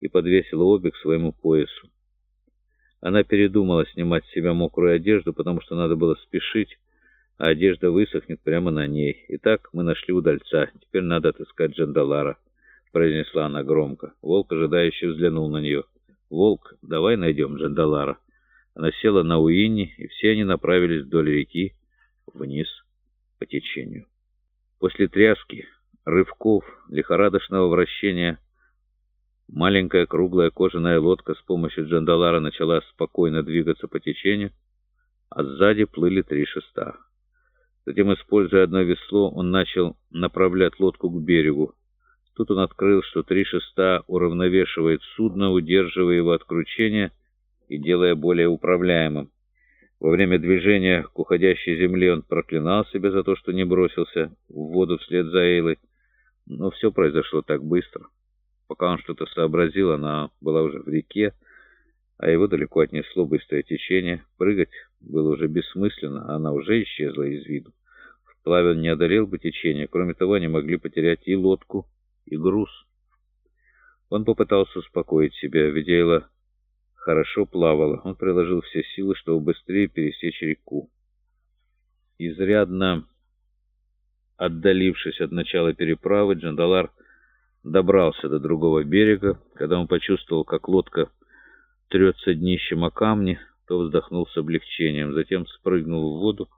и подвесила обе к своему поясу. Она передумала снимать с себя мокрую одежду, потому что надо было спешить, а одежда высохнет прямо на ней. Итак, мы нашли удальца. Теперь надо отыскать Джандалара, произнесла она громко. Волк ожидающе взглянул на нее. Волк, давай найдем Джандалара. Она села на Уинни, и все они направились вдоль реки вниз по течению. После тряски, рывков, лихорадочного вращения маленькая круглая кожаная лодка с помощью Джандалара начала спокойно двигаться по течению, а сзади плыли три шеста. Затем, используя одно весло, он начал направлять лодку к берегу. Тут он открыл, что три шеста уравновешивает судно, удерживая его от кручения и делая более управляемым. Во время движения к уходящей земле он проклинал себя за то, что не бросился в воду вслед за Эйлой. Но все произошло так быстро. Пока он что-то сообразил, она была уже в реке, а его далеко отнесло быстрое течение. Прыгать было уже бессмысленно, а она уже исчезла из виду. Вплавь он не одолел бы течение, кроме того, они могли потерять и лодку, и груз. Он попытался успокоить себя, ведь Эйла хорошо плавала. Он приложил все силы, чтобы быстрее пересечь реку. Изрядно отдалившись от начала переправы, Джандалар добрался до другого берега. Когда он почувствовал, как лодка трется днищем о камни, то вздохнул с облегчением, затем спрыгнул в воду,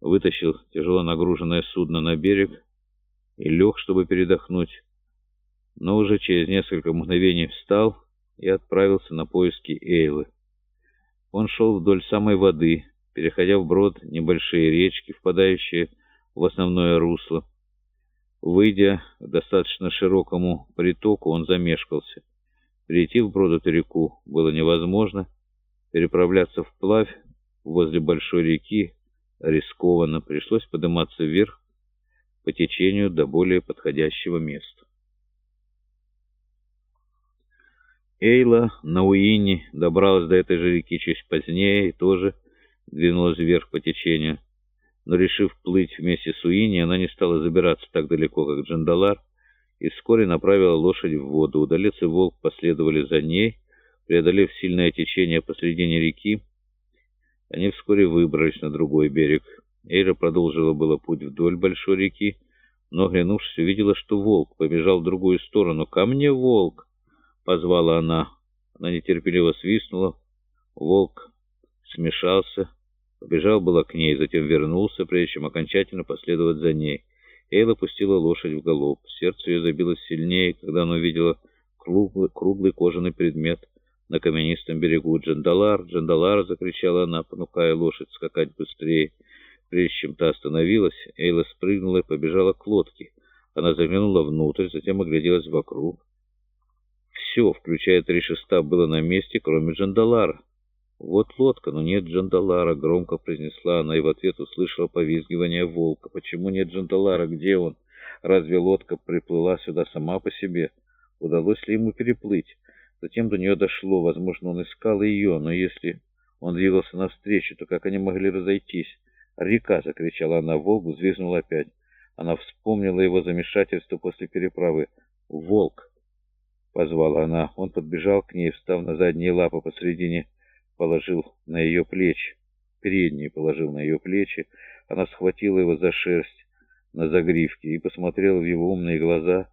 вытащил тяжело нагруженное судно на берег и лег, чтобы передохнуть, но уже через несколько мгновений встал и отправился на поиски Эйлы. Он шел вдоль самой воды, переходя вброд небольшие речки, впадающие в основное русло. Выйдя к достаточно широкому притоку, он замешкался. Перейти вброд эту реку было невозможно. Переправляться вплавь возле большой реки рискованно. Пришлось подниматься вверх по течению до более подходящего места. Эйла на Уинне добралась до этой же реки чуть позднее и тоже двинулась вверх по течению. Но, решив плыть вместе с Уинни, она не стала забираться так далеко, как Джандалар, и вскоре направила лошадь в воду. Удалец и волк последовали за ней, преодолев сильное течение посредине реки. Они вскоре выбрались на другой берег. Эйра продолжила было путь вдоль большой реки, но, оглянувшись, увидела, что волк побежал в другую сторону. «Ко мне, волк!» — позвала она. Она нетерпеливо свистнула. Волк смешался, побежал было к ней, затем вернулся, прежде чем окончательно последовать за ней. Эйла пустила лошадь в галоп. Сердце ее забилось сильнее, когда она увидела круглый, круглый кожаный предмет на каменистом берегу. «Джандалар! Джандалар!» — закричала она, понукая лошадь скакать быстрее. Прежде чем та остановилась, Эйла спрыгнула и побежала к лодке. Она заглянула внутрь, затем огляделась вокруг. Все, включая три шеста, было на месте, кроме Джандалара. «Вот лодка, но нет Джандалара», — громко произнесла она и в ответ услышала повизгивание волка. «Почему нет Джандалара? Где он? Разве лодка приплыла сюда сама по себе? Удалось ли ему переплыть?» Затем до нее дошло. Возможно, он искал ее, но если он двигался навстречу, то как они могли разойтись? «Река!» — закричала она. Волк взвизгнул опять. Она вспомнила его замешательство после переправы. «Волк!» — позвала она. Он подбежал к ней, встав на задние лапы посредине, положил на ее плечи. Передние положил на ее плечи. Она схватила его за шерсть на загривке и посмотрела в его умные глаза,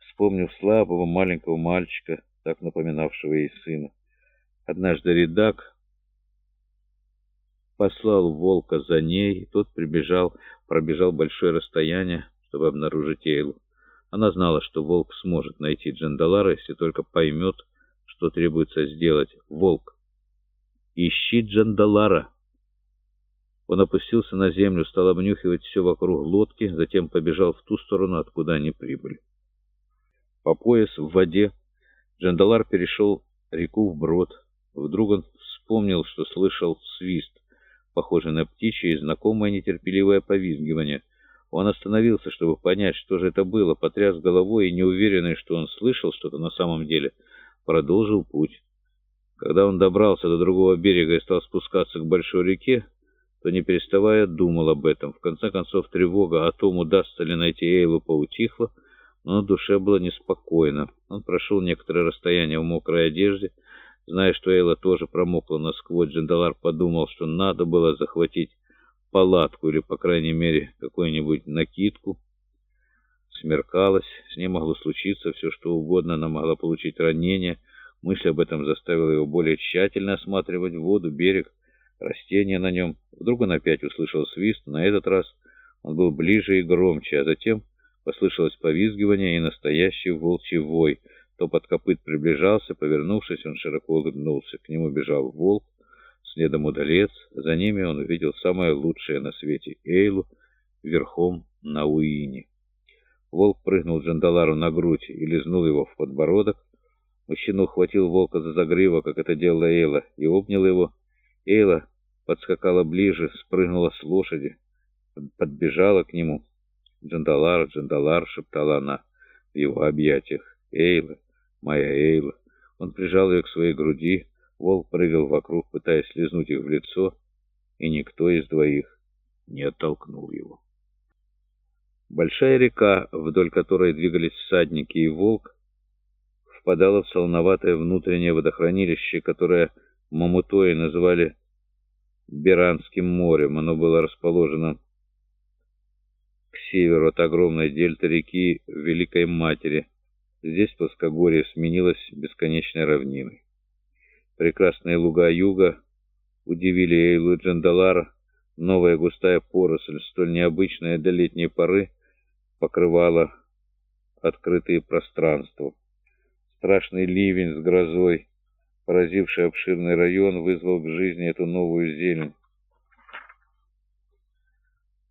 вспомнив слабого маленького мальчика, так напоминавшего ей сына. Однажды редак послал волка за ней, и тот прибежал, пробежал большое расстояние, чтобы обнаружить Эйлу. Она знала, что волк сможет найти Джандалара, если только поймет, что требуется сделать. «Волк, ищи Джандалара!» Он опустился на землю, стал обнюхивать все вокруг лодки, затем побежал в ту сторону, откуда они прибыли. По пояс в воде Джандалар перешел реку вброд. Вдруг он вспомнил, что слышал свист похожий на птичье и знакомое нетерпеливое повизгивание. Он остановился, чтобы понять, что же это было, потряс головой и, неуверенный, что он слышал что-то на самом деле, продолжил путь. Когда он добрался до другого берега и стал спускаться к большой реке, то, не переставая, думал об этом. В конце концов, тревога о том, удастся ли найти Эйлу, поутихла. но на душе было неспокойно. Он прошел некоторое расстояние в мокрой одежде, зная, что Эйла тоже промокла насквозь. Джандалар подумал, что надо было захватить палатку или, по крайней мере, какую-нибудь накидку. Смеркалось, с ней могло случиться все, что угодно, она могла получить ранение. Мысль об этом заставила его более тщательно осматривать воду, берег, растения на нем. Вдруг он опять услышал свист, на этот раз он был ближе и громче, а затем послышалось повизгивание и настоящий волчий вой. Топот копыт приближался, повернувшись, он широко улыбнулся. К нему бежал волк, следом удалец. За ними он увидел самое лучшее на свете Эйлу верхом на Уине. Волк прыгнул Джандалару на грудь и лизнул его в подбородок. Мужчина ухватил волка за загривок, как это делала Эйла, и обнял его. Эйла подскакала ближе, спрыгнула с лошади, подбежала к нему. «Джандалар, Джандалар!» — шептала она в его объятиях. «Эйла, моя Эйла!» Он прижал ее к своей груди. Волк прыгал вокруг, пытаясь слезнуть их в лицо, и никто из двоих не оттолкнул его. Большая река, вдоль которой двигались всадники и волк, впадала в солоноватое внутреннее водохранилище, которое Мамутои называли Беранским морем. Оно было расположено к северу от огромной дельты реки Великой Матери. Здесь плоскогорье сменилось бесконечной равниной. Прекрасные луга юга удивили Эйлу Джандалара. Новая густая поросль, столь необычная до летней поры, покрывала открытые пространства. Страшный ливень с грозой, поразивший обширный район, вызвал к жизни эту новую зелень.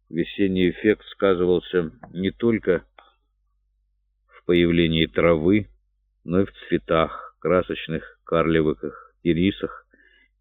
Весенний эффект сказывался не только в появлении травы, но и в цветах, красочных карлевых ирисах,